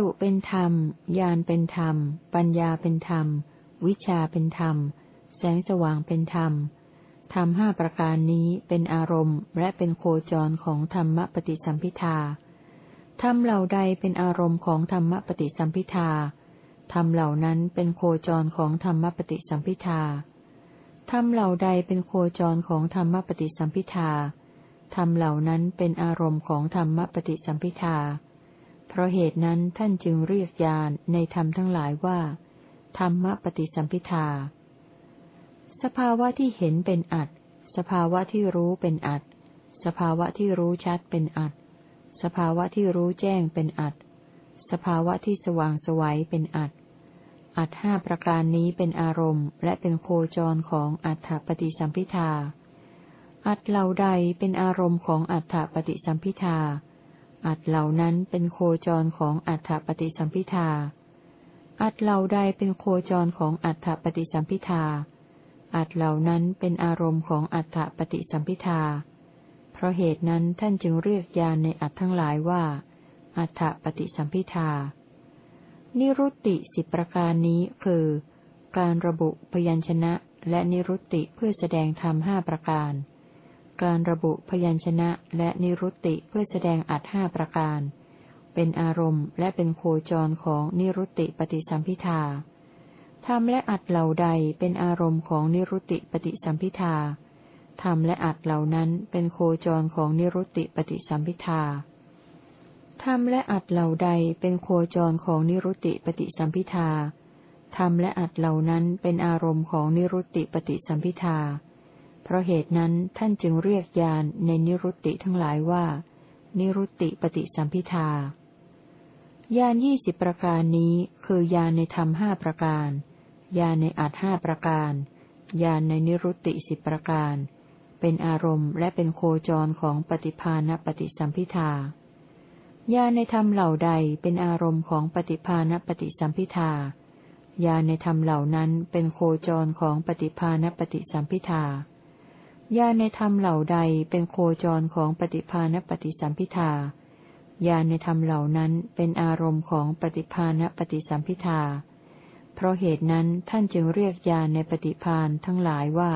สุเป็นธรรม ญาณเป็นธรรม ปัญญาเป็นธรรม วิชาเป็นธรรม แสงสว่างเป็นธรรม ธรรมห้าประการนี้เป็นอารมณ์ และเป็นโคจรของธรรมปฏิสัมพิทาธรรมเหล่าใดเป็นอารมณ์ของธรรมปฏิสัมพิทาธรรมเหล่านั้นเป็นโคจรของธรรมปฏิสัมพิทาธรรมเหล่าใดเป็นโคจรของธรรมปฏิสัมพิทาธรรมเหล่านั้นเป็นอารมณ์ของธรรมปฏิสัมพิทา เพราะเหตุนั้นท่านจึงเรียกญาณในธรรมทั้งหลายว่า ธรรมปฏิสัมพิทา สภาวะที่เห็นเป็นอัตสภาวะที่รู้เป็นอัตสภาวะที่รู้ชัดเป็นอัตสภาวะที่รู้แจ้งเป็นอัตสภาวะที่สว่างสวัยเป็นอัตอัตห้าประการนี้เป็นอารมณ์ และเป็นโคจรของอัฏฐปฏิสัมพิทาอัตเหล่าใดเป็นอารมณ์ของอัฏฐปฏิสัมพิทา อัตเหล่านั้นเป็นโคจรของอัฏฐปฏิสัมพิทา อัตเหล่าใดเป็นโคจรของอัฏฐปฏิสัมพิทา อัตเหล่านั้นเป็นอารมณ์ของอัฏฐปฏิสัมพิทา เพราะเหตุนั้นท่านจึงเรียกญาณในอัตทั้งหลายว่า อัฏฐปฏิสัมพิทา นิรุตติสิประการนี้คือ การระบุพยัญชนะและนิรุตติเพื่อแสดงธรรมห้าประการ การระบุพยัญชนะและนิรุตติเพื่อแสดงอัตห้าประการ เป็นอารมณ์และเป็นโคจรของนิรุตติปฏิสัมพิทาธรรมและอัตเหล่าใดเป็นอารมณ์ของนิรุตติปฏิสัมพิทาธรรมและอัตเหล่านั้นเป็นโคจรของนิรุตติปฏิสัมพิทาธรรมและอัตเหล่าใดเป็นโคจรของนิรุตติปฏิสัมพิทาธรรมและอัตเหล่านั้นเป็นอารมณ์ของนิรุตติปฏิสัมพิทา เพราะเหตุนั้นท่านจึงเรียกญาณในนิรุตติทั้งหลายว่า นิรุตติปฏิสัมพิทาญาณยี่สิบประการนี้คือญาณในธรรมห้าประการญาณในอัตห้าประการญาณในนิรุตติสิบประการ เป็นอารมณ์และเป็นโคจรของปฏิภาณปฏิสัมพิทาญาในธรรมเหล่าใดเป็นอารมณ์ของปฏิภาณปฏิสัมพิทาญาในธรรมเหล่านั้นเป็นโคจรของปฏิภาณปฏิสัมพิทา ญาณในธรรมเหล่าใดเป็นโคจรของปฏิภาณปฏิสัมพิทาญาณในธรรมเหล่านั้นเป็นอารมณ์ของปฏิภาณปฏิสัมพิทา เพราะเหตุนั้นท่านจึงเรียกญาณในปฏิพานทั้งหลายว่า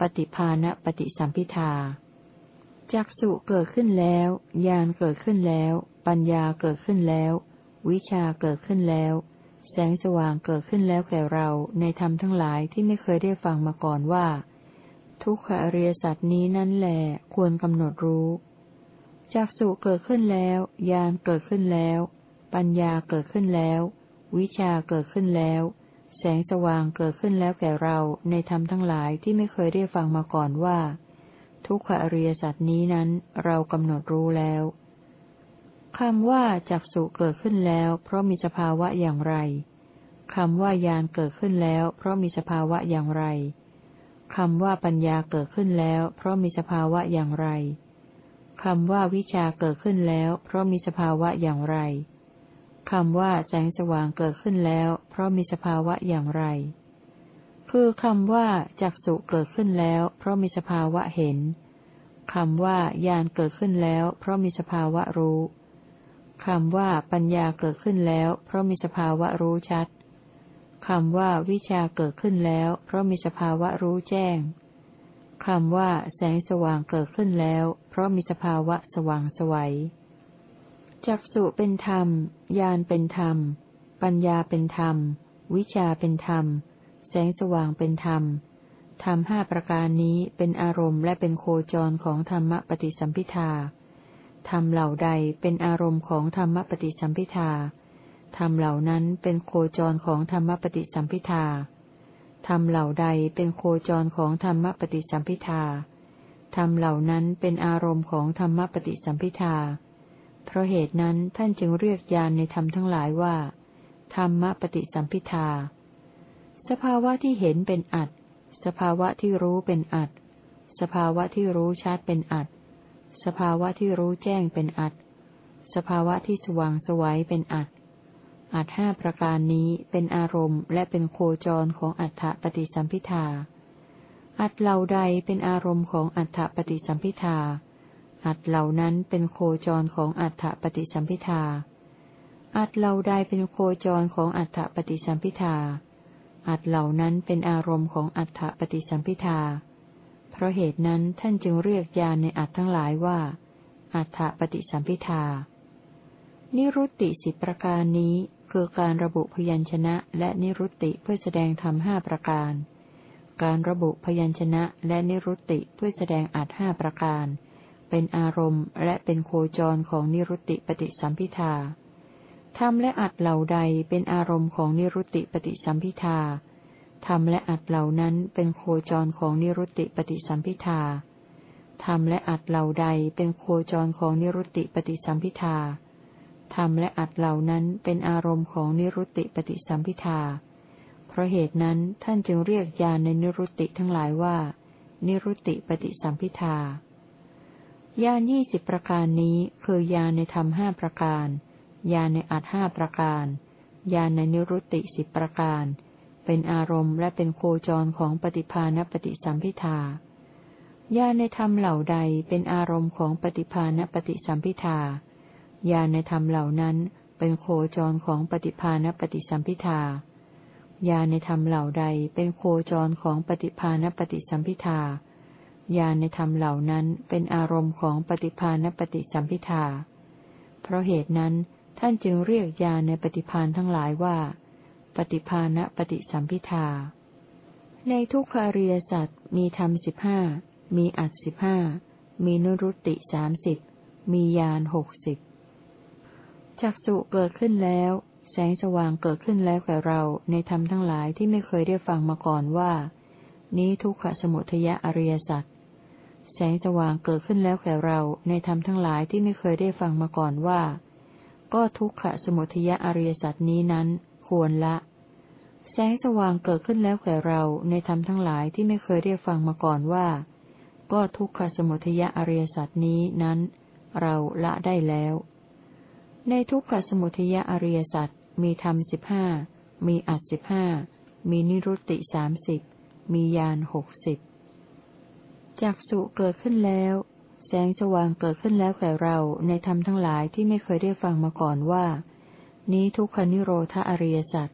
ปฏิภาณปฏิสัมพิทาจักสุเกิดขึ้นแล้วญาณเกิดขึ้นแล้ว ปัญญาเกิดขึ้นแล้ว วิชาเกิดขึ้นแล้ว แสงสว่างเกิดขึ้นแล้วแก่เราในธรรมทั้งหลายที่ไม่เคยได้ฟังมาก่อนว่า ทุกขอริยสัตว์นี้นั่นแหละควรกำหนดรู้จักสุเกิดขึ้นแล้วญาณเกิดขึ้นแล้ว ปัญญาเกิดขึ้นแล้ว วิชาเกิดขึ้นแล้ว แสงสว่างเกิดขึ้นแล้วแก่เราในธรรมทั้งหลายที่ไม่เคยได้ฟังมาก่อนว่า ทุกขอริยสัตว์นี้นั้นเรากำหนดรู้แล้วคำว่าจักสุเกิดขึ้นแล้ว เพราะมีสภาวะอย่างไรคำว่ายานเกิดขึ้นแล้ว เพราะมีสภาวะอย่างไร คำว่าปัญญาเกิดขึ้นแล้ว เพราะมีสภาวะอย่างไร คำว่าวิชาเกิดขึ้นแล้ว เพราะมีสภาวะอย่างไร คำว่าแสงสว่างเกิดขึ้นแล้ว เพราะมีสภาวะอย่างไร คือคำว่าจักสุเกิดขึ้นแล้ว เพราะมีสภาวะเห็น คำว่าญาณเกิดขึ้นแล้ว เพราะมีสภาวะรู้ คำว่าปัญญาเกิดขึ้นแล้ว เพราะมีสภาวะรู้ชัด คำว่าวิชาเกิดขึ้นแล้ว เพราะมีสภาวะรู้แจ้งคำว่าแสงสว่างเกิดขึ้นแล้ว เพราะมีสภาวะสว่างสวัยจักสุเป็นธรรม ญาณเป็นธรรม ปัญญาเป็นธรรม วิชาเป็นธรรม แสงสว่างเป็นธรรม ธรรมห้าประการนี้เป็นอารมณ์และเป็นโคจรของธรรมปฏิสัมพิทาธรรมเหล่าใดเป็นอารมณ์ของธรรมปฏิสัมพิทา ธรรมเหล่านั้นเป็นโคจรของธรรมปฏิสัมพิทาธรรมเหล่าใดเป็นโคจรของธรรมปฏิสัมพิทาธรรมเหล่านั้นเป็นอารมณ์ของธรรมปฏิสัมพิทา เพราะเหตุนั้นท่านจึงเรียกญาณในธรรมทั้งหลายว่า ธรรมปฏิสัมพิทา สภาวะที่เห็นเป็นอัตสภาวะที่รู้เป็นอัตสภาวะที่รู้ชัดเป็นอัตสภาวะที่รู้แจ้งเป็นอัตสภาวะที่สว่างสวัยเป็นอัต อัตห้าประการนี้เป็นอารมณ์และเป็นโคจรของอัฏฐปฏิสัมพิทา อัตเหล่าใดเป็นอารมณ์ของอัฏฐปฏิสัมพิทา อัตเหล่านั้นเป็นโคจรของอัฏฐปฏิสัมพิทา อัดเหล่าใดเป็นโคจรของอัฏฐปฏิสัมพิทา อัดเหล่านั้นเป็นอารมณ์ของอัฏฐปฏิสัมพิทา เพราะเหตุนั้นท่านจึงเรียกญาณในอัดทั้งหลายว่า อัฏฐปฏิสัมพิทานิรุตติสิบประการนี้ คือการระบุพยัญชนะและนิรุตติเพื่อแสดงธรรมห้าประการ การระบุพยัญชนะและนิรุตติเพื่อแสดงอัดห้าประการ เป็นอารมณ์และเป็นโคจรของนิรุตติปฏิสัมพิทาธรรมและอัดเหล่าใดเป็นอารมณ์ของนิรุตติปฏิสัมพิทาธรรมและอัดเหล่านั้นเป็นโคจรของนิรุตติปฏิสัมพิทาธรรมและอัดเหล่าใดเป็นโคจรของนิรุตติปฏิสัมพิทา ธรรมและอัดเหล่านั้นเป็นอารมณ์ของนิรุตติปฏิสัมพิทา เพราะเหตุนั้นท่านจึงเรียกญาณในนิรุตติทั้งหลายว่า นิรุตติปฏิสัมพิทาญาณยี่สิบประการนี้คือญาณในธรรมห้าประการญาณในอัตห้าประการญาณในนิรุตติสิบประการ เป็นอารมณ์และเป็นโคจรของปฏิภาณปฏิสัมพิทาญาณในธรรมเหล่าใดเป็นอารมณ์ของปฏิภาณปฏิสัมพิทา ญาณในธรรมเหล่านั้นเป็นโคจรของปฏิภาณปฏิสัมพิทาญาณในธรรมเหล่าใดเป็นโคจรของปฏิภาณปฏิสัมพิทาญาณในธรรมเหล่านั้นเป็นอารมณ์ของปฏิภาณปฏิสัมพิทาเพราะเหตุนั้นท่านจึงเรียกญาณในปฏิพานทั้งหลายว่า ปฏิภาณปฏิสัมพิทา ในทุกขาริยสัตว์มีธรรมสิบห้ามีอัดสิบห้ามีนุรุตติสามสิบมียานหกสิบ จักสุเกิดขึ้นแล้ว แสงสว่างเกิดขึ้นแล้วแก่เราในธรรมทั้งหลายที่ไม่เคยได้ฟังมาก่อนว่า นี้ทุกขสมุทยอริยสัตว์แสงสว่างเกิดขึ้นแล้วแก่เราในธรรมทั้งหลายที่ไม่เคยได้ฟังมาก่อนว่า ก็ทุกขสมุทยอริยสัตว์นี้นั้น ควรละ แสงสว่างเกิดขึ้นแล้วแก่เราในธรรมทั้งหลายที่ไม่เคยได้ฟังมาก่อนว่า ก็ทุกขสมุทยอริยสัตว์นี้นั้น เราละได้แล้ว ในทุกขสมุทยอริยสัตว์มีธรรมสิบห้า มีอัดสิบห้า มีนิรุตติสามสิบ มียานหกสิบจากสุเกิดขึ้นแล้ว แสงสว่างเกิดขึ้นแล้วแก่เราในธรรมทั้งหลายที่ไม่เคยได้ฟังมาก่อนว่า นี้ทุกขนิโรธอริยสัจ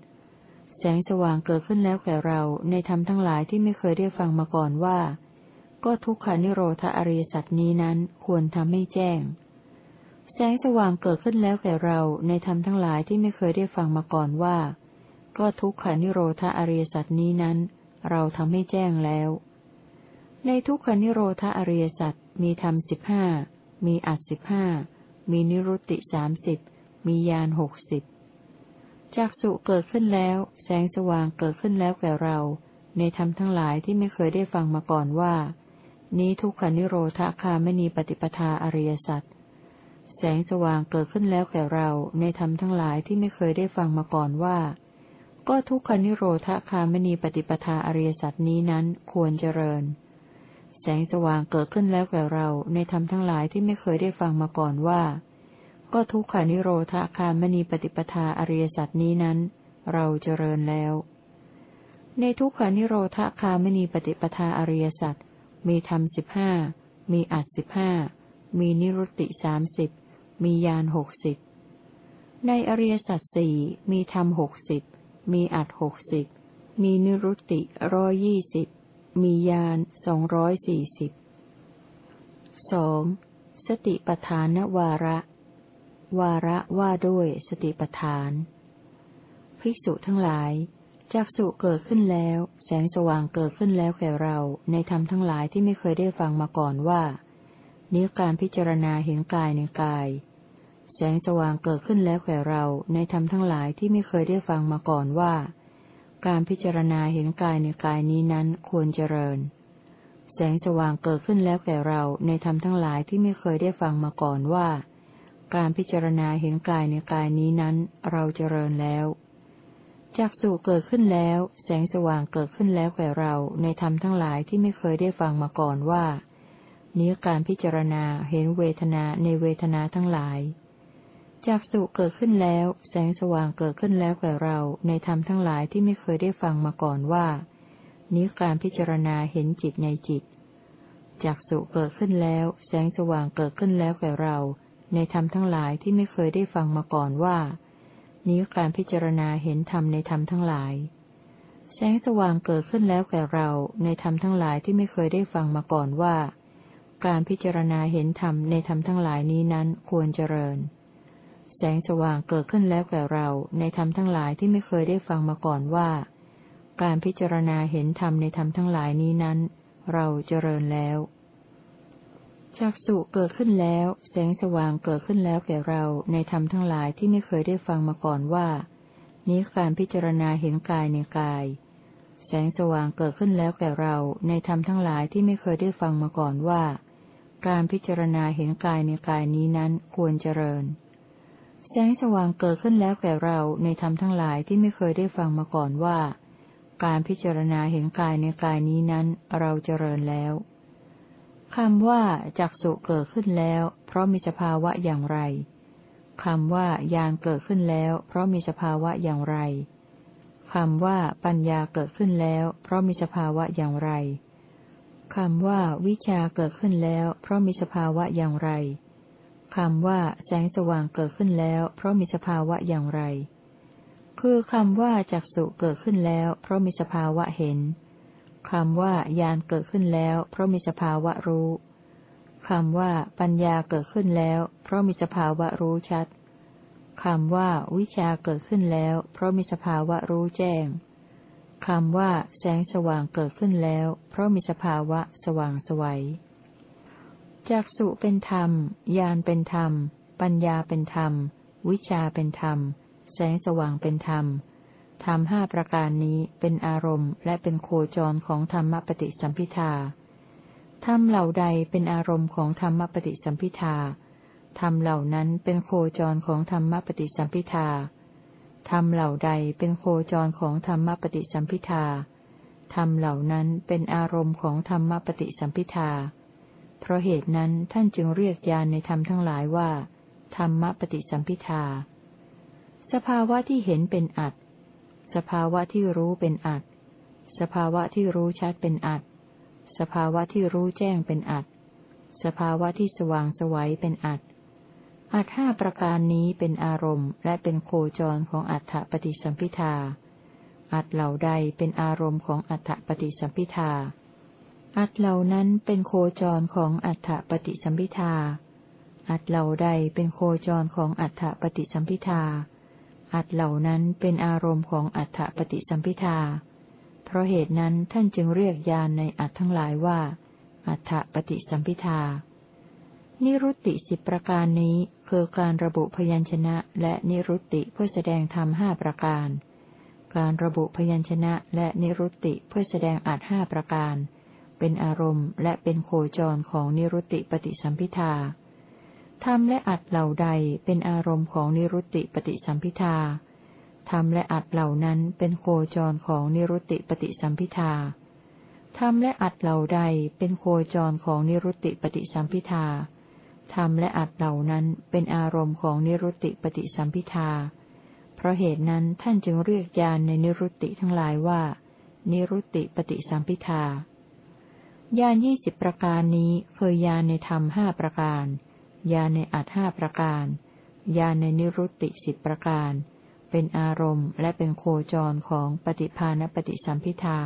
แสงสว่างเกิดขึ้นแล้วแก่เราในธรรมทั้งหลายที่ไม่เคยได้ฟังมาก่อนว่า ก็ทุกขนิโรธอริยสัจนี้นั้นควรทำให้แจ้ง แสงสว่างเกิดขึ้นแล้วแก่เราในธรรมทั้งหลายที่ไม่เคยได้ฟังมาก่อนว่า ก็ทุกขานิโรธาอริยสัจนี้นั้น เราทำให้แจ้งแล้ว ในทุกขานิโรธาอริยสัจมีธรรมสิบห้ามีอัดสิบห้ามีนิรุตติสามสิบมียานหกสิบจากสุเกิดขึ้นแล้ว แสงสว่างเกิดขึ้นแล้วแก่เรา ในธรรมทั้งหลายที่ไม่เคยได้ฟังมาก่อนว่า นี้ทุกขานิโรธาคาไม่มีปฏิปทาอริยสัจ แสงสว่างเกิดขึ้นแล้วแก่เราในธรรมทั้งหลายที่ไม่เคยได้ฟังมาก่อนว่า ก็ทุกขานิโรธคาม่มีปฏิปทาอริยสัจนี้นั้นควรเจริญ แสงสว่างเกิดขึ้นแล้วแก่เราในธรรมทั้งหลายที่ไม่เคยได้ฟังมาก่อนว่า ก็ทุกขานิโรธคามณีปฏิปทาอริยสัตนี้นั้น เราเจริญแล้ว ในทุกขานิโรธคามณีปฏิปทาอริยสัตมีธรรมสิบห้ามีอัดสิบห้ามีนิรุตติสามสิบ มียานหกสิบในอริยสัตสี่มีธรรมหกสิบมีอัดหกสิบมีนิรุตติร้อยี่สิบมียานสองร้อยสี่สิบสองสติปทานวาระ วาระว่าด้วยสติปทาน ภิกษุทั้งหลายจากสุเกิดขึ้นแล้ว แสงสว่างเกิดขึ้นแล้วแก่เราในธรรมทั้งหลายที่ไม่เคยได้ฟังมาก่อนว่านี้การพิจารณาเห็นกายในกาย แสงสว่างเกิดขึ้นแล้วแก่เราในธรรมทั้งหลายที่ไม่เคยได้ฟังมาก่อนว่า การพิจารณาเห็นกายในกายนี้นั้นควรเจริญ แสงสว่างเกิดขึ้นแล้วแก่เราในธรรมทั้งหลายที่ไม่เคยได้ฟังมาก่อนว่า การพิจารณาเห็นกายในกายนี้นั้น เราเจริญแล้วจากสุเกิดขึ้นแล้ว แสงสว่างเกิดขึ้นแล้วแก่เราในธรรมทั้งหลายที่ไม่เคยได้ฟังมาก่อนว่านี้การพิจารณาเห็นเวทนาในเวทนาทั้งหลาย จากสุเกิดขึ้นแล้ว แสงสว่างเกิดขึ้นแล้วแก่เราในธรรมทั้งหลายที่ไม่เคยได้ฟังมาก่อนว่า นี้การพิจารณาเห็นจิตในจิตจากสุเกิดขึ้นแล้ว แสงสว่างเกิดขึ้นแล้วแก่เรา ในธรรมทั้งหลายที่ไม่เคยได้ฟังมาก่อนว่า นี้การพิจารณาเห็นธรรมในธรรมทั้งหลาย แสงสว่างเกิดขึ้นแล้วแก่เราในธรรมทั้งหลายที่ไม่เคยได้ฟังมาก่อนว่า การพิจารณาเห็นธรรมในธรรมทั้งหลายนี้นั้นควรเจริญ แสงสว่างเกิดขึ้นแล้วแก่เราในธรรมทั้งหลายที่ไม่เคยได้ฟังมาก่อนว่า การพิจารณาเห็นธรรมในธรรมทั้งหลายนี้นั้น เราเจริญแล้วจักสุเกิดขึ้นแล้ว แสงสว่างเกิดขึ้นแล้วแก่เราในธรรมทั้งหลายที่ไม่เคยได้ฟังมาก่อนว่า นี้การพิจารณาเห็นกายในกาย แสงสว่างเกิดขึ้นแล้วแก่เราในธรรมทั้งหลายที่ไม่เคยได้ฟังมาก่อนว่า การพิจารณาเห็นกายในกายนี้นั้นควรเจริญ สงสว่างเกิดขึ้นแล้วแก่เราในธรรมทั้งหลายที่ไม่เคยได้ฟังมาก่อนว่า การพิจารณาเห็นกายในกายนี้นั้นเราเจริญแล้วคำว่าจักสุเกิดขึ้นแล้ว เพราะมีสภาวะอย่างไรคำว่ายานเกิดขึ้นแล้ว เพราะมีสภาวะอย่างไรคำว่าปัญญาเกิดขึ้นแล้ว เพราะมีสภาวะอย่างไรคำว่าวิชาเกิดขึ้นแล้ว เพราะมีสภาวะอย่างไร คำว่าแสงสว่างเกิดขึ้นแล้ว เพราะมีสภาวะอย่างไร คือคำว่าจักสุเกิดขึ้นแล้ว เพราะมีสภาวะเห็นคำว่ายานเกิดขึ้นแล้ว เพราะมีสภาวะรู้คำว่าปัญญาเกิดขึ้นแล้ว เพราะมีสภาวะรู้ชัดคำว่าวิชาเกิดขึ้นแล้ว เพราะมีสภาวะรู้แจ้งคำว่าแสงสว่างเกิดขึ้นแล้ว เพราะมีสภาวะสว่างสวัย จากสุเป็นธรรม ญาณเป็นธรรม ปัญญาเป็นธรรม วิชาเป็นธรรม แสงสว่างเป็นธรรม ธรรมห้าประการนี้เป็นอารมณ์ และเป็นโคจรของธรรมปฏิสัมพิทาธรรมเหล่าใดเป็นอารมณ์ของธรรมปฏิสัมพิทาธรรมเหล่านั้นเป็นโคจรของธรรมปฏิสัมพิทาธรรมเหล่าใดเป็นโคจรของธรรมปฏิสัมพิทาธรรมเหล่านั้นเป็นอารมณ์ของธรรมปฏิสัมพิทา เพราะเหตุนั้นท่านจึงเรียกญาณในธรรมทั้งหลายว่า ธรรมปฏิสัมพิทา สภาวะที่เห็นเป็นอัตสภาวะที่รู้เป็นอัตสภาวะที่รู้ชัดเป็นอัตสภาวะที่รู้แจ้งเป็นอัตสภาวะที่สว่างสวัยเป็นอัตอัตห้าประการนี้เป็นอารมณ์ และเป็นโคจรของอัฏฐปฏิสัมพิทาอัตเหล่าใดเป็นอารมณ์ของอัฏฐปฏิสัมพิทา อัตเหล่านั้นเป็นโคจรของอัฏฐปฏิสัมพิทา อัตเหล่าใดเป็นโคจรของอัฏฐปฏิสัมพิทา อัตเหล่านั้นเป็นอารมณ์ของอัฏฐปฏิสัมพิทา เพราะเหตุนั้นท่านจึงเรียกยานในอัตทั้งหลายว่า อัฏฐปฏิสัมพิทา นิรุตติสิบประการนี้คือการระบุพยัญชนะและนิรุตติเพื่อแสดงธรรมห้าประการ การระบุพยัญชนะและนิรุตติเพื่อแสดงอัตห้าประการ เป็นอารมณ์ และเป็นโคจรของนิรุตติปฏิสัมพิทาธรรมและอัดเหล่าใดเป็นอารมณ์ของนิรุตติปฏิสัมพิทาธรรมและอัดเหล่านั้นเป็นโคจรของนิรุตติปฏิสัมพิทาธรรมและอัดเหล่าใดเป็นโคจรของนิรุตติปฏิสัมพิทาธรรมและอัดเหล่านั้นเป็นอารมณ์ของนิรุตติปฏิสัมพิทา เพราะเหตุนั้นท่านจึงเรียกญาณในนิรุตติทั้งหลายว่า นิรุตติปฏิสัมพิทา ญาณยี่สิบประการนี้เคยญาณในธรรมห้าประการญาในอัตห้าประการญาในนิรุตติสิบประการ เป็นอารมณ์และเป็นโคจรของปฏิภาณปฏิสัมพิทา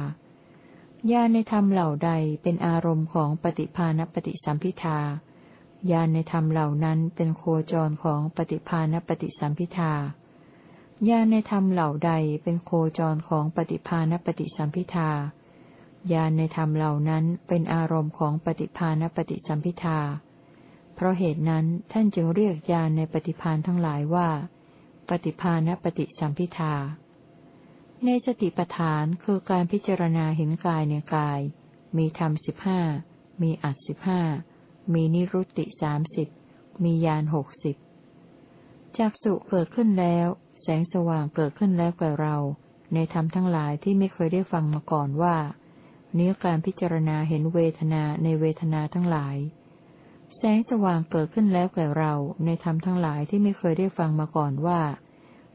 ญาในธรรมเหล่าใดเป็นอารมณ์ของปฏิภาณปฏิสัมพิทาญาในธรรมเหล่านั้นเป็นโคจรของปฏิภาณปฏิสัมพิทาญาในธรรมเหล่าใดเป็นโคจรของปฏิภาณปฏิสัมพิทา ญาณในธรรมเหล่านั้นเป็นอารมณ์ของปฏิภาณปฏิสัมพิทา เพราะเหตุนั้นท่านจึงเรียกญาณในปฏิพานทั้งหลายว่า ปฏิพานปฏิสัมพิทา ในสติปทานคือการพิจารณาเห็นกายในกาย มีธรรมสิบห้า มีอัดสิบห้า มีนิรุตติสามสิบ มียานหกสิบจากสุเกิดขึ้นแล้ว แสงสว่างเกิดขึ้นแล้วแก่เรา ในธรรมทั้งหลายที่ไม่เคยได้ฟังมาก่อนว่า เนี้อการพิจารณาเห็นเวทนาในเวทนาทั้งหลาย แสงสว่างเกิดขึ้นแล้วแก่เราในธรรมทั้งหลายที่ไม่เคยได้ฟังมาก่อนว่า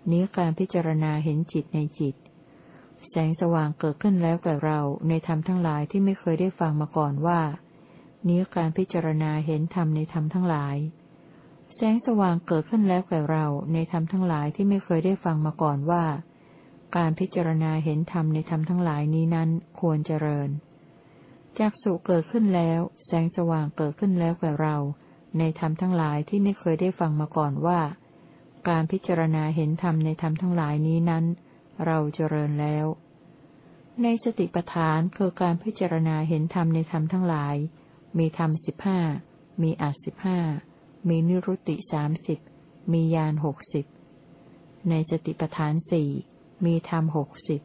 เนี้อการพิจารณาเห็นจิตในจิต แสงสว่างเกิดขึ้นแล้วแก่เราในธรรมทั้งหลายที่ไม่เคยได้ฟังมาก่อนว่า เนี้อการพิจารณาเห็นธรรมในธรรมทั้งหลาย แสงสว่างเกิดขึ้นแล้วแก่เราในธรรมทั้งหลายที่ไม่เคยได้ฟังมาก่อนว่า การพิจารณาเห็นธรรมในธรรมทั้งหลายนี้นั้น ควรเจริญจากสุเกิดขึ้นแล้ว แสงสว่างเกิดขึ้นแล้วแก่เรา ในธรรมทั้งหลายที่ไม่เคยได้ฟังมาก่อนว่า การพิจารณาเห็นธรรมในธรรมทั้งหลายนี้นั้น เราเจริญแล้ว ในสติปัฏฐานคือการพิจารณาเห็นธรรมในธรรมทั้งหลาย มีธรรมสิบห้ามีอัดสิบห้ามีนิรุตติสามสิบมียานหกสิบในสติปัฏฐานสี่ มีธรรมหกสิบ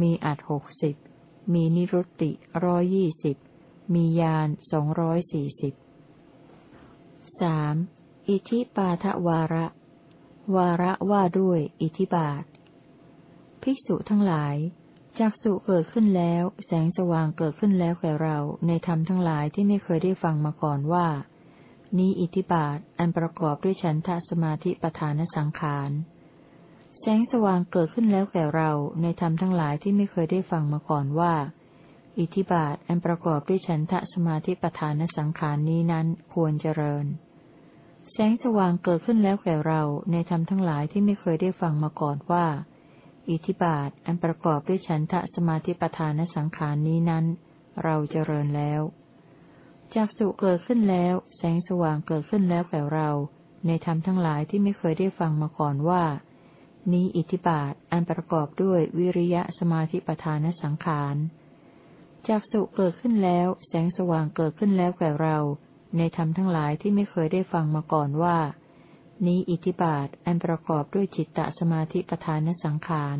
มีอัดหกสิบ มีนิรุตติร้อยยี่สิบ มียานสองร้อยสี่สิบสามอิทิปาทวาระ วาระว่าด้วย อิทิบาท ภิกษุทั้งหลาย จากสุเกิดขึ้นแล้ว แสงสว่างเกิดขึ้นแล้วแก่เรา ในธรรมทั้งหลายที่ไม่เคยได้ฟังมาก่อนว่า นี้อิทิบาท อันประกอบด้วยฉันทะสมาธิปทานสังขาร แสงสว่างเกิดขึ้นแล้วแก่เราในธรรมทั้งหลายที่ไม่เคยได้ฟังมาก่อนว่า อิทิบาทอันประกอบด้วยฉันทะสมาธิปทานสังขารนี้นั้นควรเจริญ แสงสว่างเกิดขึ้นแล้วแก่เราในธรรมทั้งหลายที่ไม่เคยได้ฟังมาก่อนว่า อิทิบาทอันประกอบด้วยฉันทะสมาธิปทานสังขารนี้นั้น เราเจริญแล้วจากสุเกิดขึ้นแล้ว แสงสว่างเกิดขึ้นแล้วแก่เรา ในธรรมทั้งหลายที่ไม่เคยได้ฟังมาก่อนว่า นี้อิทธิบาทอันประกอบด้วยวิริยะสมาธิปทานสังขารจากสุเกิดขึ้นแล้ว แสงสว่างเกิดขึ้นแล้วแก่เรา ในธรรมทั้งหลายที่ไม่เคยได้ฟังมาก่อนว่า นี้อิทธิบาทอันประกอบด้วยจิตตสมาธิปทานสังขาร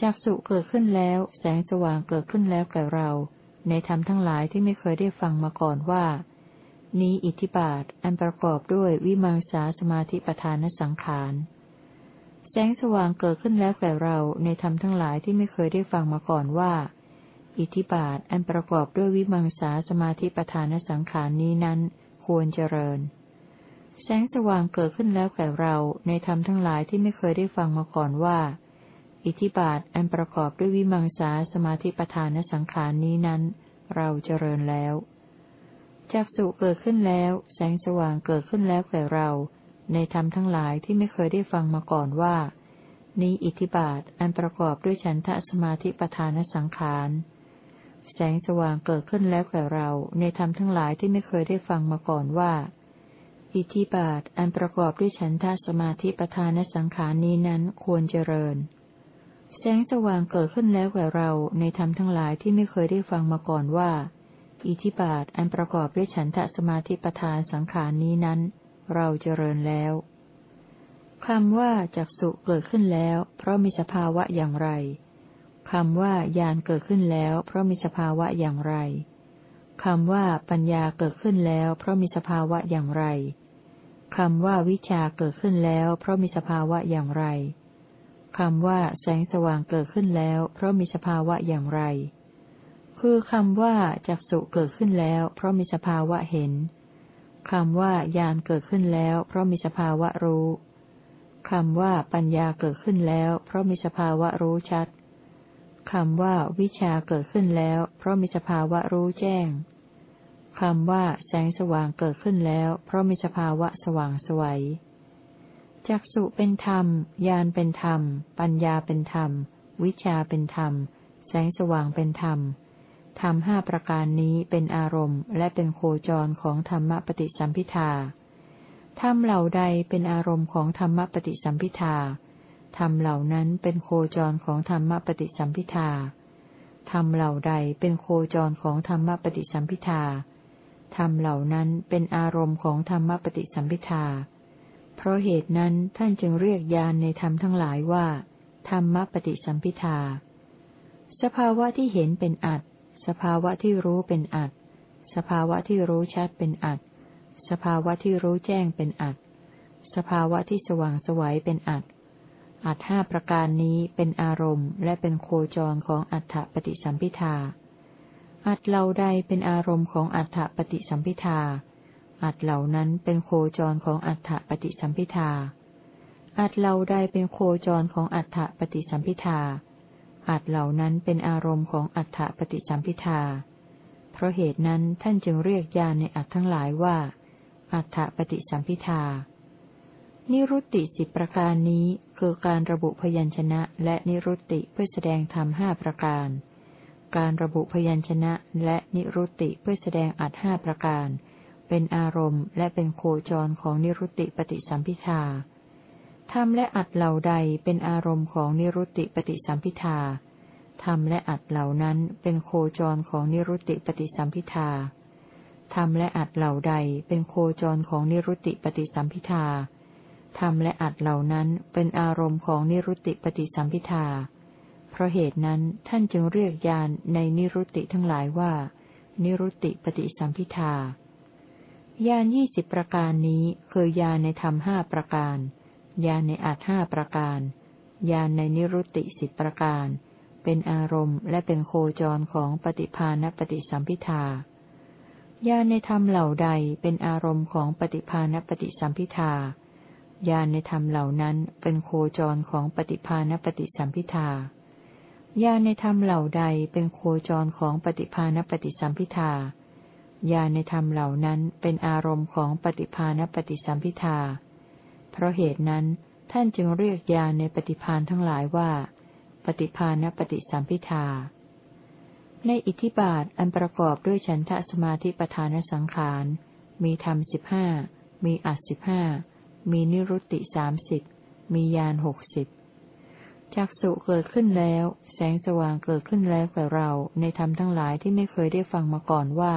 จากสุเกิดขึ้นแล้ว แสงสว่างเกิดขึ้นแล้วแก่เรา ในธรรมทั้งหลายที่ไม่เคยได้ฟังมาก่อนว่า นี้อิทธิบาทอันประกอบด้วยวิมังสาสมาธิปทานสังขาร แสงสว่างเกิดขึ้นแล้วแก่เราในธรรมทั้งหลายที่ไม่เคยได้ฟังมาก่อนว่า อิทธิบาทอันประกอบด้วยวิมังสาสมาธิปทานสังขารนี้นั้น ควรเจริญ แสงสว่างเกิดขึ้นแล้วแก่เราในธรรมทั้งหลายที่ไม่เคยได้ฟังมาก่อนว่า อิทธิบาทอันประกอบด้วยวิมังสาสมาธิปทานสังขารนี้นั้น เราเจริญแล้วจากสุเกิดขึ้นแล้ว แสงสว่างเกิดขึ้นแล้วแก่เรา ในธรรมทั้งหลายที่ไม่เคยได้ฟังมาก่อนว่า นี้อิทธิบาทอันประกอบด้วยฉันทะสมาธิปทานสังขาร แสงสว่างเกิดขึ้นแล้วแก่เราในธรรมทั้งหลายที่ไม่เคยได้ฟังมาก่อนว่า อิทธิบาทอันประกอบด้วยฉันทะสมาธิปทานสังขารนี้นั้นควรเจริญ แสงสว่างเกิดขึ้นแล้วแก่เราในธรรมทั้งหลายที่ไม่เคยได้ฟังมาก่อนว่าอิทธิบาทอันประกอบด้วยฉันทะสมาธิปทานสังขารนี้นั้น เราเจริญแล้วคำว่าจักสุเกิดขึ้นแล้ว เพราะมีสภาวะอย่างไรคำว่ายานเกิดขึ้นแล้ว เพราะมีสภาวะอย่างไรคำว่าปัญญาเกิดขึ้นแล้ว เพราะมีสภาวะอย่างไรคำว่าวิชาเกิดขึ้นแล้ว เพราะมีสภาวะอย่างไรคำว่าแสงสว่างเกิดขึ้นแล้ว เพราะมีสภาวะอย่างไร คือคำว่าจักสุเกิดขึ้นแล้ว เพราะมีสภาวะเห็น คำว่าญาณเกิดขึ้นแล้ว เพราะมีสภาวะรู้คำว่าปัญญาเกิดขึ้นแล้ว เพราะมีสภาวะรู้ชัดคำว่าวิชาเกิดขึ้นแล้ว เพราะมีสภาวะรู้แจ้งคำว่าแสงสว่างเกิดขึ้นแล้ว เพราะมีสภาวะสว่างสวัยจักสุเป็นธรรม ญาณเป็นธรรม ปัญญาเป็นธรรม วิชาเป็นธรรม แสงสว่างเป็นธรรม ธรรมห้าประการนี้เป็นอารมณ์ และเป็นโคจรของธรรมปฏิสัมพิทาธรรมเหล่าใดเป็นอารมณ์ของธรรมปฏิสัมพิทาธรรมเหล่านั้นเป็นโคจรของธรรมปฏิสัมพิทาธรรมเหล่าใดเป็นโคจรของธรรมปฏิสัมพิทาธรรมเหล่านั้นเป็นอารมณ์ของธรรมปฏิสัมพิทา เพราะเหตุนั้นท่านจึงเรียกยานในธรรมทั้งหลายว่า ธรรมปฏิสัมพิทา สภาวะที่เห็นเป็นอัต สภาวะที่รู้เป็นอัตสภาวะที่รู้ชัดเป็นอัตสภาวะที่รู้แจ้งเป็นอัตสภาวะที่สว่างสวัยเป็นอัตอัตห้าประการนี้เป็นอารมณ์ และเป็นโคจรของอัฏฐปฏิสัมพิทาอัตเหล่าใดเป็นอารมณ์ของอัฏฐปฏิสัมพิทาอัตเหล่านั้นเป็นโคจรของอัฏฐปฏิสัมพิทาอัตเหล่าใดเป็นโคจรของอัฏฐปฏิสัมพิทา อัตเหล่านั้นเป็นอารมณ์ของอัฏฐปฏิสัมพิทา เพราะเหตุนั้นท่านจึงเรียกญาณในอัตทั้งหลายว่า อัฏฐปฏิสัมพิทา นิรุตติสิบประการนี้คือการระบุพยัญชนะและนิรุตติเพื่อแสดงธรรมห้าประการ การระบุพยัญชนะและนิรุตติเพื่อแสดงอัฏห้าประการ เป็นอารมณ์และเป็นโคจรของนิรุตติปฏิสัมพิทา ธรรมและอัดเหล่าใดเป็นอารมณ์ของนิรุตติปฏิสัมพิทาธรรมและอัดเหล่านั้นเป็นโคจรของนิรุตติปฏิสัมพิทาธรรมและอัดเหล่าใดเป็นโคจรของนิรุตติปฏิสัมพิทาธรรมและอัดเหล่านั้นเป็นอารมณ์ของนิรุตติปฏิสัมพิทา เพราะเหตุนั้นท่านจึงเรียกยานในนิรุตติทั้งหลายว่า นิรุตติปฏิสัมพิทายานยี่สิบประการนี้คือยานในธรรมห้าประการ ยานในอัตห้าประการยานในนิรุตติสิบประการ เป็นอารมณ์และเป็นโคจรของปฏิภาณปฏิสัมพิทาญาณในธรรมเหล่าใดเป็นอารมณ์ของปฏิภาณปฏิสัมพิทาญาณในธรรมเหล่านั้นเป็นโคจรของปฏิภาณปฏิสัมพิทาญาณในธรรมเหล่าใดเป็นโคจรของปฏิภาณปฏิสัมพิทาญาณในธรรมเหล่านั้นเป็นอารมณ์ของปฏิภาณปฏิสัมพิทา เพราะเหตุนั้นท่านจึงเรียกญาณในปฏิพานทั้งหลายว่า ปฏิพานปฏิสัมพิทา ในอิทธิบาทอันประกอบด้วยฉันทะสมาธิประธานสังขาร มีธรรมสิบห้า มีอัดสิบห้า มีนิรุตติสามสิบ มียานหกสิบจักสุเกิดขึ้นแล้ว แสงสว่างเกิดขึ้นแล้วแก่เราในธรรมทั้งหลายที่ไม่เคยได้ฟังมาก่อนว่า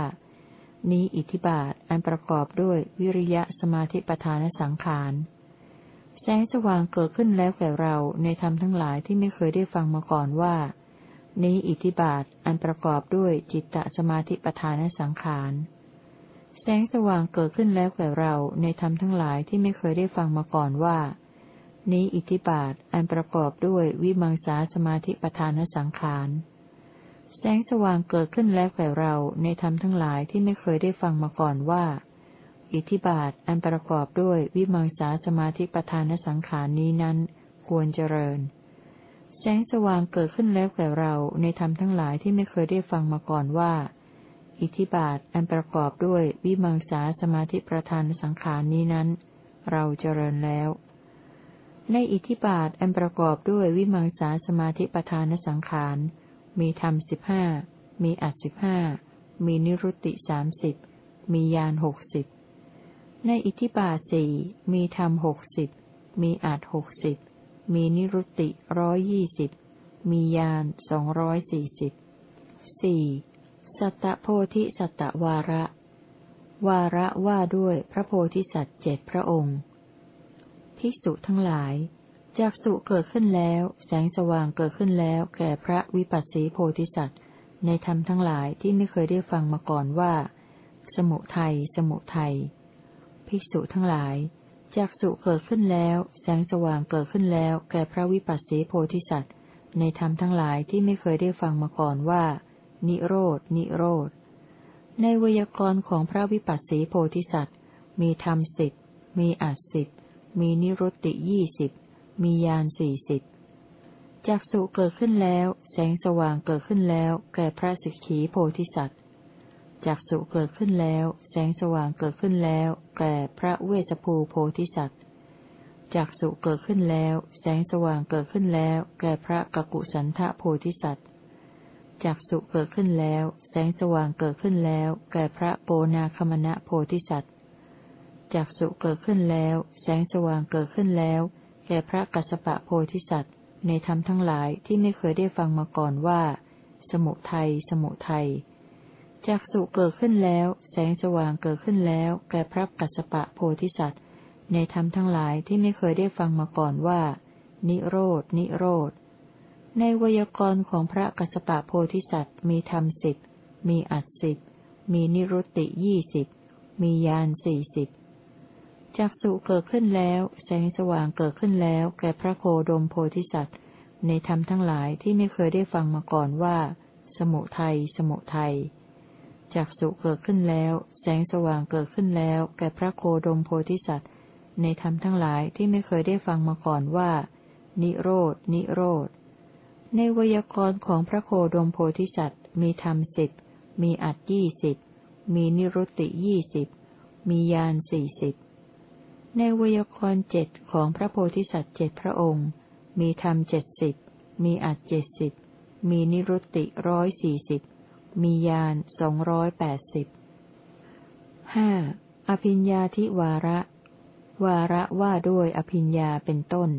นี้อิทธิบาทอันประกอบด้วยวิริยะสมาธิประธานสังขาร แสงสว่างเกิดขึ้นแล้วแก่เราในธรรมทั้งหลายที่ไม่เคยได้ฟังมาก่อนว่า นี้อิทธิบาทอันประกอบด้วยจิตตสมาธิปทานสังขาร แสงสว่างเกิดขึ้นแล้วแก่เราในธรรมทั้งหลายที่ไม่เคยได้ฟังมาก่อนว่า นี้อิทธิบาทอันประกอบด้วยวิมังสาสมาธิปทานสังขาร แสงสว่างเกิดขึ้นแล้วแก่เราในธรรมทั้งหลายที่ไม่เคยได้ฟังมาก่อนว่า อิทธิบาทอันประกอบด้วยวิมังสาสมาธิประธานสังขารนี้นั้น ควรเจริญ แสงสว่างเกิดขึ้นแล้วแก่เราในธรรมทั้งหลายที่ไม่เคยได้ฟังมาก่อนว่า อิทธิบาทอันประกอบด้วยวิมังสาสมาธิประธานสังขารนี้นั้น เราเจริญแล้ว ในอิทธิบาทอันประกอบด้วยวิมังสาสมาธิประธานสังขาร มีธรรมสิบห้ามีอัดสิบห้ามีนิรุตติสามสิบมียานหกสิบ ในอิทธิบาสีมีธรรมหกสิบมีอาจหกสิบมีนิรุตติร้อยยี่สิบมียานสองร้อยสี่สิบสี่สัตตโพธิสัตตวาระ วาระว่าด้วยพระโพธิสัตว์เจ็ดพระองค์ภิกษุทั้งหลาย จากสุเกิดขึ้นแล้ว แสงสว่างเกิดขึ้นแล้ว แก่พระวิปัสสีโพธิสัตว์ ในธรรมทั้งหลายที่ไม่เคยได้ฟังมาก่อนว่า สมุทัยสมุทัย ภิกษุทั้งหลาย จากสุเกิดขึ้นแล้ว แสงสว่างเกิดขึ้นแล้ว แก่พระวิปัสสีโพธิสัตว์ ในธรรมทั้งหลายที่ไม่เคยได้ฟังมาก่อนว่า นิโรดนิโรธในวยากรณ์ของพระวิปัสสีโพธิสัตว์ มีธรรมสิบมีอัดสิบมีนิรุตติยี่สิบมียานสี่สิบจากสุเกิดขึ้นแล้ว แสงสว่างเกิดขึ้นแล้ว แก่พระสิกขีโพธิสัตว์ จักสุเกิดขึ้นแล้ว แสงสว่างเกิดขึ้นแล้วแก่พระเวสภูโพธิสัตว์จักสุเกิดขึ้นแล้ว แสงสว่างเกิดขึ้นแล้วแก่พระกกุสันทะโพธิสัตว์จักสุเกิดขึ้นแล้ว แสงสว่างเกิดขึ้นแล้ว แก่พระโปนาคมณะโพธิสัตว์จักสุเกิดขึ้นแล้ว แสงสว่างเกิดขึ้นแล้ว แก่พระกัสสปะโพธิสัตว์ในธรรมทั้งหลายที่ไม่เคยได้ฟังมาก่อนว่า สมุทัยสมุทัย จากสุเกิดขึ้นแล้ว แสงสว่างเกิดขึ้นแล้ว แก่พระกัสสปะโพธิสัตว์ ในธรรมทั้งหลายที่ไม่เคยได้ฟังมาก่อนว่า นิโรดนิโรธในวยากรณ์ของพระกัสสปะโพธิสัตว์ มีธรรมสิบมีอัดสิบมีนิรุตติยี่สิบมียานสี่สิบจากสุเกิดขึ้นแล้ว แสงสว่างเกิดขึ้นแล้ว แก่พระโคดมโพธิสัตว์ ในธรรมทั้งหลายที่ไม่เคยได้ฟังมาก่อนว่า สมุทัยสมุทัย จักสุเกิดขึ้นแล้ว แสงสว่างเกิดขึ้นแล้ว แก่พระโคดมโพธิสัตว์ ในธรรมทั้งหลายที่ไม่เคยได้ฟังมาก่อนว่า นิโรดนิโรธในวยากรณ์ของพระโคดมโพธิสัตว์ มีธรรมสิบมีอัดยี่สิบมีนิรุตติยี่สิบมมียานสี่สิบในวยากรเจ็ดของพระโพธิสัตว์เจ็ดพระองค์ มีธรรมเจ็ดสิบมีอัดเจ็ดสิบมีนิรุตติร้อยสี่สิบ มียานสองร้อยแปดสิบห้าอภิญญาทิวาระ วาระว่าด้วยอภิญญาเป็นต้น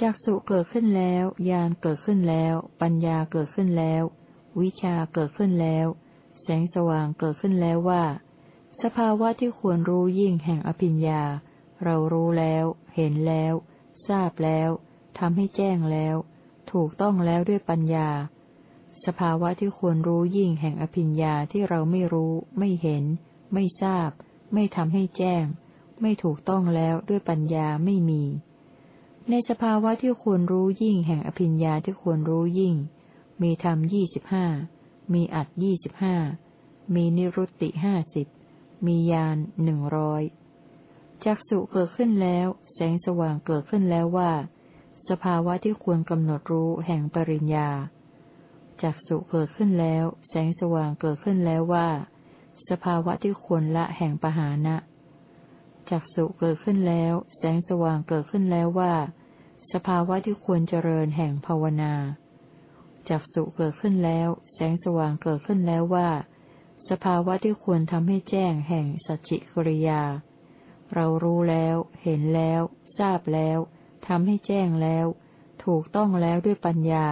จักสุเกิดขึ้นแล้วญาณเกิดขึ้นแล้ว ปัญญาเกิดขึ้นแล้ว วิชาเกิดขึ้นแล้ว แสงสว่างเกิดขึ้นแล้วว่า สภาวะที่ควรรู้ยิ่งแห่งอภิญญา เรารู้แล้ว เห็นแล้ว ทราบแล้วทำให้แจ้งแล้ว ถูกต้องแล้วด้วยปัญญา สภาวะที่ควรรู้ยิ่งแห่งอภิญญาที่เราไม่รู้ ไม่เห็น ไม่ทราบ ไม่ทำให้แจ้ง ไม่ถูกต้องแล้วด้วยปัญญาไม่มี ในสภาวะที่ควรรู้ยิ่งแห่งอภิญญาที่ควรรู้ยิ่ง มีธรรมยี่สิบห้า มีอัดยี่สิบห้า มีนิรุตติห้าสิบ มียานหนึ่งร้อยจักสุเกิดขึ้นแล้ว แสงสว่างเกิดขึ้นแล้วว่า สภาวะที่ควรกำหนดรู้แห่งปริญญา จักสุเกิดขึ้นแล้ว แสงสว่างเกิดขึ้นแล้วว่า สภาวะที่ควรละแห่งปหานะจักสุเกิดขึ้นแล้ว แสงสว่างเกิดขึ้นแล้วว่า สภาวะที่ควรเจริญแห่งภาวนาจักสุเกิดขึ้นแล้ว แสงสว่างเกิดขึ้นแล้วว่า สภาวะที่ควรทำให้แจ้งแห่งสัจจิกริยา เรารู้แล้ว เห็นแล้ว ทราบแล้วทำให้แจ้งแล้ว ถูกต้องแล้วด้วยปัญญา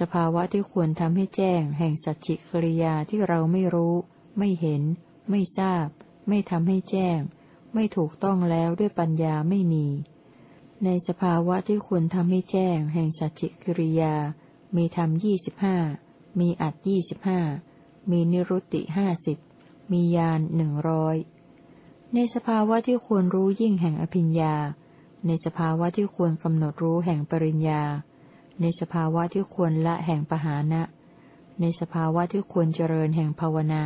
สภาวะที่ควรทำให้แจ้งแห่งสัจจิกริยาที่เราไม่รู้ ไม่เห็น ไม่ทราบ ไม่ทำให้แจ้ง ไม่ถูกต้องแล้วด้วยปัญญาไม่มี ในสภาวะที่ควรทำให้แจ้งแห่งสัจจิกริยา มีธรรมยี่สิบห้า มีอัดยี่สิบห้า มีนิรุตติห้าสิบ มียานหนึ่งร้อยในสภาวะที่ควรรู้ยิ่งแห่งอภิญญา ในสภาวะที่ควรกำหนดรู้แห่งปริญญา ในสภาวะที่ควรละแห่งปหานะ ในสภาวะที่ควรเจริญแห่งภาวนา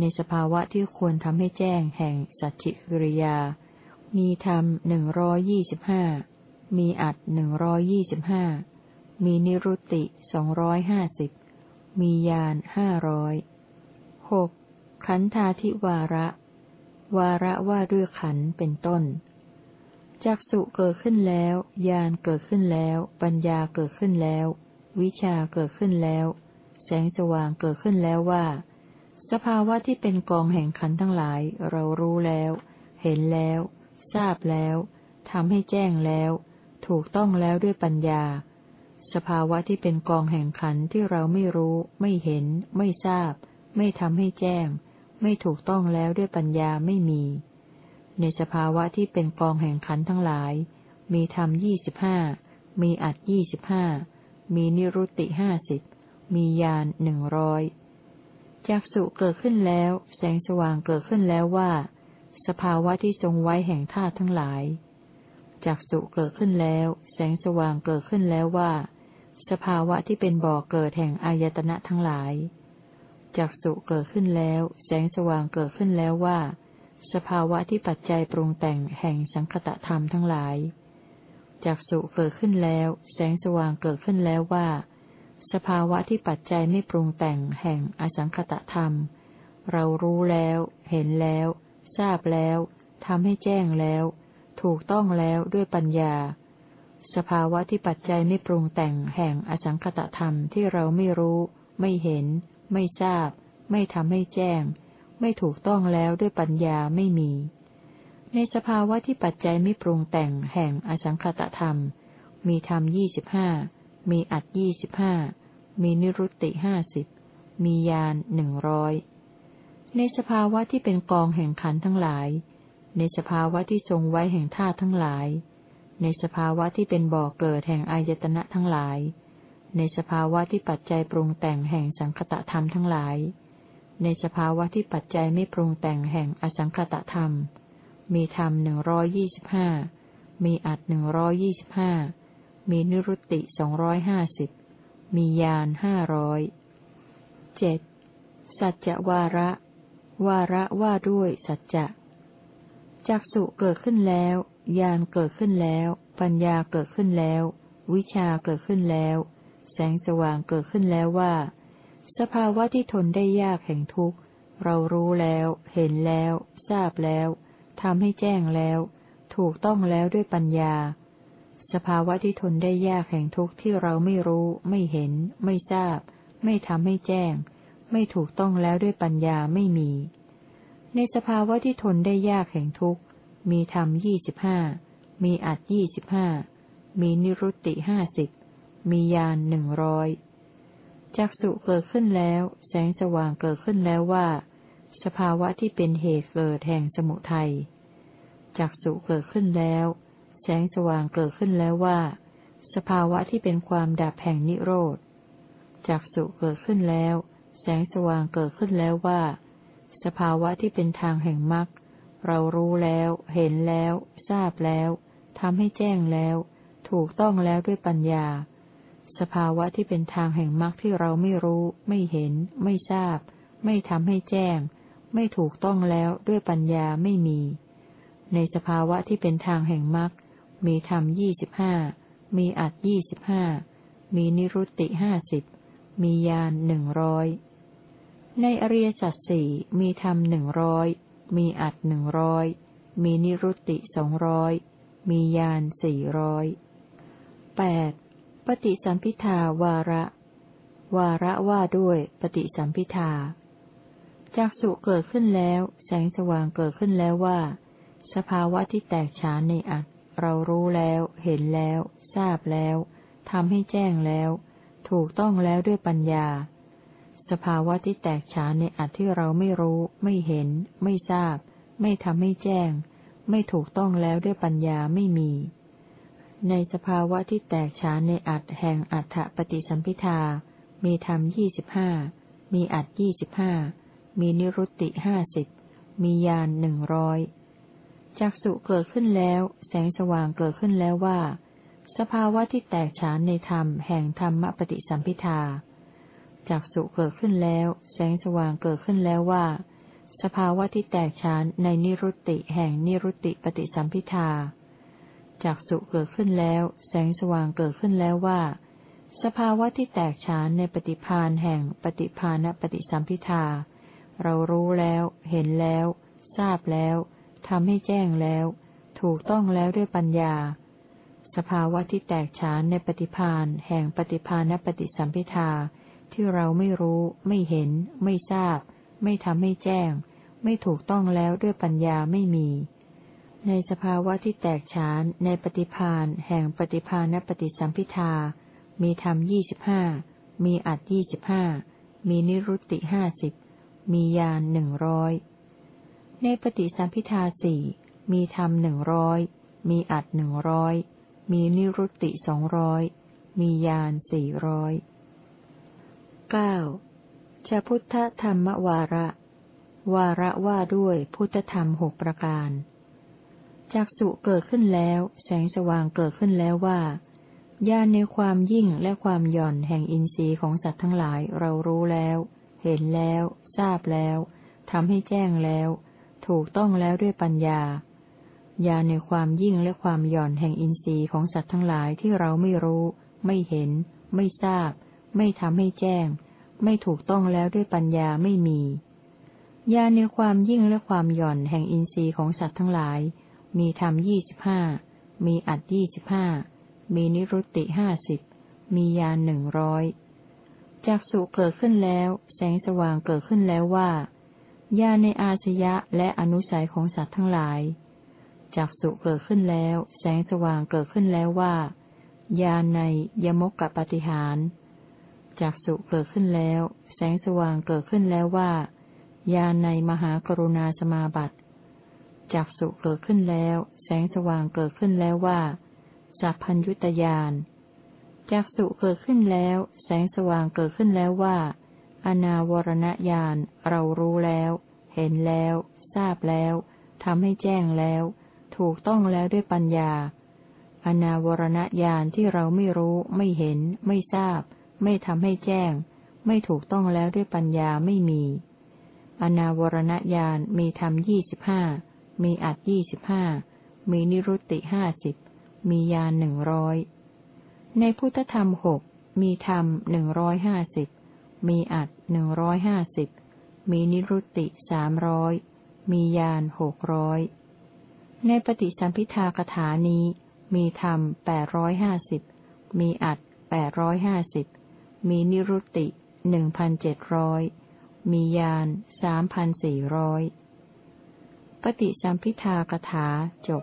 ในสภาวะที่ควรทำให้แจ้งแห่งสัจจิกิริยา มีธรรมหนึ่งร้อยี่สิบห้า มีอัดหนึ่งร้อยี่สิบห้า มีนิรุตติสองร้อยห้าสิบ มียานห้าร้อยหกขันธาธิวาระ วาระว่าด้วยขันเป็นต้น จักสุเกิดขึ้นแล้วยานเกิดขึ้นแล้ว ปัญญาเกิดขึ้นแล้ว วิชาเกิดขึ้นแล้ว แสงสว่างเกิดขึ้นแล้วว่า สภาวะที่เป็นกองแห่งขันทั้งหลาย เรารู้แล้ว เห็นแล้ว ทราบแล้วทำให้แจ้งแล้ว ถูกต้องแล้วด้วยปัญญา สภาวะที่เป็นกองแห่งขันที่เราไม่รู้ ไม่เห็น ไม่ทราบ ไม่ทำให้แจ้ง ไม่ถูกต้องแล้วด้วยปัญญาไม่มี ในสภาวะที่เป็นกองแห่งขันทั้งหลาย มีธรรมยี่สิบห้า มีอัดยี่สิบห้า มีนิรุตติห้าสิบ มียานหนึ่งร้อยจักสุเกิดขึ้นแล้ว แสงสว่างเกิดขึ้นแล้วว่า สภาวะที่ทรงไว้แห่งธาตุทั้งหลายจักสุเกิดขึ้นแล้ว แสงสว่างเกิดขึ้นแล้วว่า สภาวะที่เป็นบ่อเกิดแห่งอายตนะทั้งหลายจักสุเกิดขึ้นแล้ว แสงสว่างเกิดขึ้นแล้วว่า สภาวะที่ปัจจัยปรุงแต่งแห่งสังคตะธรรมทั้งหลายจักสุเกิดขึ้นแล้ว แสงสว่างเกิดขึ้นแล้วว่า สภาวะที่ปัจจัยไม่ปรุงแต่งแห่งอสังคตะธรรม เรารู้แล้ว เห็นแล้ว ทราบแล้วทำให้แจ้งแล้ว ถูกต้องแล้วด้วยปัญญา สภาวะที่ปัจจัยไม่ปรุงแต่งแห่งอสังคตะธรรมที่เราไม่รู้ ไม่เห็น ไม่ทราบ ไม่ทำให้แจ้ง ไม่ถูกต้องแล้วด้วยปัญญาไม่มี ในสภาวะที่ปัจจัยไม่ปรุงแต่งแห่งอสังคตะธรรม มีธรรมยี่สิบห้า มีอัดยี่สิบห้า มีนิรุตติห้าสิบ มียานหนึ่งร้อยในสภาวะที่เป็นกองแห่งขันทั้งหลาย ในสภาวะที่ทรงไว้แห่งธาตุทั้งหลาย ในสภาวะที่เป็นบ่อเกิดแห่งอายตนะทั้งหลาย ในสภาวะที่ปัจจัยปรุงแต่งแห่งสังคตะธรรมทั้งหลาย ในสภาวะที่ปัจจัยไม่ปรุงแต่งแห่งอสังคตธรรม มีธรรมหนึ่งร้อยี่สิบห้า มีอัดหนึ่งร้อยี่สิบห้า มีนิรุตติสองร้อยห้าสิบ มียานห้าร้อย เจ็ด สัจจะวาระ วาระว่าด้วยสัจจะจักสุเกิดขึ้นแล้ว ยานเกิดขึ้นแล้ว ปัญญาเกิดขึ้นแล้ว วิชาเกิดขึ้นแล้ว แสงสว่างเกิดขึ้นแล้วว่า สภาวะที่ทนได้ยากแห่งทุกข์ เรารู้แล้ว เห็นแล้ว ทราบแล้วทำให้แจ้งแล้ว ถูกต้องแล้วด้วยปัญญา สภาวะที่ทนได้ยากแห่งทุกข์ที่เราไม่รู้ ไม่เห็น ไม่ทราบ ไม่ทำให้แจ้ง ไม่ถูกต้องแล้วด้วยปัญญาไม่มี ในสภาวะที่ทนได้ยากแห่งทุกข์ มีธรรมยี่สิบห้า มีอัดยี่สิบห้า มีนิรุตติห้าสิบ มียานหนึ่งร้อย จักสุเกิดขึ้นแล้ว แสงสว่างเกิดขึ้นแล้วว่า สภาวะที่เป็นเหตุเกิดแห่งสมุทัยจักสุเกิดขึ้นแล้ว แสงสว่างเกิดขึ้นแล้วว่า สภาวะที่เป็นความดับแห่งนิโรธจักสุเกิดขึ้นแล้ว แสงสว่างเกิดขึ้นแล้วว่า สภาวะที่เป็นทางแห่งมรรคเรารู้แล้ว เห็นแล้ว ทราบแล้วทำให้แจ้งแล้ว ถูกต้องแล้วด้วยปัญญา สภาวะที่เป็นทางแห่งมรรคที่เราไม่รู้ ไม่เห็น ไม่ทราบ ไม่ทำให้แจ้ง ไม่ถูกต้องแล้วด้วยปัญญาไม่มี ในสภาวะที่เป็นทางแห่งมรรคมีธรรมยี่สิบห้ามีอัดยี่สิบห้ามีนิรุตติห้าสิบมียานหนึ่งร้อยในอริยสัจสี่มีธรรมหนึ่งร้อยมีอัดหนึ่งร้อยมีนิรุตติสองร้อยมียานสี่ร้อยแปด ปฏิสัมพิทาวาระ วาระว่าด้วย ปฏิสัมพิทาจากสุเกิดขึ้นแล้ว แสงสว่างเกิดขึ้นแล้วว่า สภาวะที่แตกฉานในอัตเรารู้แล้ว เห็นแล้ว ทราบแล้วทำให้แจ้งแล้ว ถูกต้องแล้วด้วยปัญญา สภาวะที่แตกฉานในอัตที่เราไม่รู้ ไม่เห็น ไม่ทราบ ไม่ทำให้แจ้ง ไม่ถูกต้องแล้วด้วยปัญญาไม่มี ในสภาวะที่แตกฉานในอัตแห่งอัฏฐปฏิสัมพิทา มีธรรมยี่สิบห้า มีอัตยี่สิบห้า มีนิรุตติห้าสิบ มียานหนึ่งร้อยจักสุเกิดขึ้นแล้ว แสงสว่างเกิดขึ้นแล้วว่า สภาวะที่แตกฉานในธรรมแห่งธรรมปฏิสัมพิทาจักสุเกิดขึ้นแล้ว แสงสว่างเกิดขึ้นแล้วว่า สภาวะที่แตกฉานในนิรุตติแห่งนิรุตติปฏิสัมพิทา จากสุเกิดขึ้นแล้ว แสงสว่างเกิดขึ้นแล้วว่า สภาวะที่แตกฉานในปฏิพานแห่งปฏิพานปฏิสัมพิทา เรารู้แล้ว เห็นแล้ว ทราบแล้วทำให้แจ้งแล้ว ถูกต้องแล้วด้วยปัญญา สภาวะที่แตกฉานในปฏิพานแห่งปฏิพานปฏิสัมพิทา ที่เราไม่รู้ ไม่เห็น ไม่ทราบ ไม่ทำให้แจ้ง ไม่ถูกต้องแล้วด้วยปัญญาไม่มี ในสภาวะที่แตกฉานในปฏิพานแห่งปฏิพานปฏิสัมพิทา มีธรรมยี่สิบห้า มีอัดยี่สิบห้า มีนิรุตติห้าสิบ มียานหนึ่งร้อย ในปฏิสัมพิทาสี่ มีธรรมหนึ่งร้อย มีอัดหนึ่งร้อย มีนิรุตติสองร้อย มียานสี่ร้อยเก้าชาพุทธธรรมวาระ วาระว่าด้วยพุทธธรรมหกประการ จักสุเกิดขึ้นแล้ว แสงสว่างเกิดขึ้นแล้วว่าญาณในความยิ่งและความหย่อนแห่งอินทรีย์ของสัตว์ทั้งหลายเรารู้แล้ว เห็นแล้ว ทราบแล้วทำให้แจ้งแล้ว ถูกต้องแล้วด้วยปัญญาญาณในความยิ่งและความหย่อนแห่งอินทรีย์ของสัตว์ทั้งหลายที่เราไม่รู้ ไม่เห็น ไม่ทราบ ไม่ทำให้แจ้ง ไม่ถูกต้องแล้วด้วยปัญญาไม่มีญาณในความยิ่งและความหย่อนแห่งอินทรีย์ของสัตว์ทั้งหลาย มีธรรมยี่สิบห้า มีอัดยี่สิบห้า มีนิรุตติห้าสิบ มียานหนึ่งร้อยจากสุเกิดขึ้นแล้ว แสงสว่างเกิดขึ้นแล้วว่า ญาในอาสยะและอนุสัยของสัตว์ทั้งหลายจากสุเกิดขึ้นแล้ว แสงสว่างเกิดขึ้นแล้วว่าญาในยมกกปฏิหารจากสุเกิดขึ้นแล้ว แสงสว่างเกิดขึ้นแล้วว่าญาในมหากรุณาสมาบัติ จักสุเกิดขึ้นแล้ว แสงสว่างเกิดขึ้นแล้วว่า สัพพัญยุตยานจักสุเกิดขึ้นแล้ว แสงสว่างเกิดขึ้นแล้วว่า อนาวรณญาณเรารู้แล้ว เห็นแล้ว ทราบแล้วทำให้แจ้งแล้ว ถูกต้องแล้วด้วยปัญญา อนาวรณญาณที่เราไม่รู้ ไม่เห็น ไม่ทราบ ไม่ทำให้แจ้ง ไม่ถูกต้องแล้วด้วยปัญญาไม่มี อนาวรณญาณมีธรรมยี่สิบห้า มีอัดยี่สิบห้า มีนิรุตติห้าสิบ มียานหนึ่งร้อยในพุทธธรรมหก มีธรรมหนึ่งร้อยห้าสิบ มีอัดหนึ่งร้อยห้าสิบ มีนิรุตติสามร้อย มียานหกร้อย ในปฏิสัมพิทากถานี้ มีธรรมแปดร้อยห้าสิบ มีอัดแปดร้อยห้าสิบ มีนิรุตติหนึ่งพันเจ็ดร้อย มียานสามพันสี่ร้อย ปฏิสัมพิทากถาจบ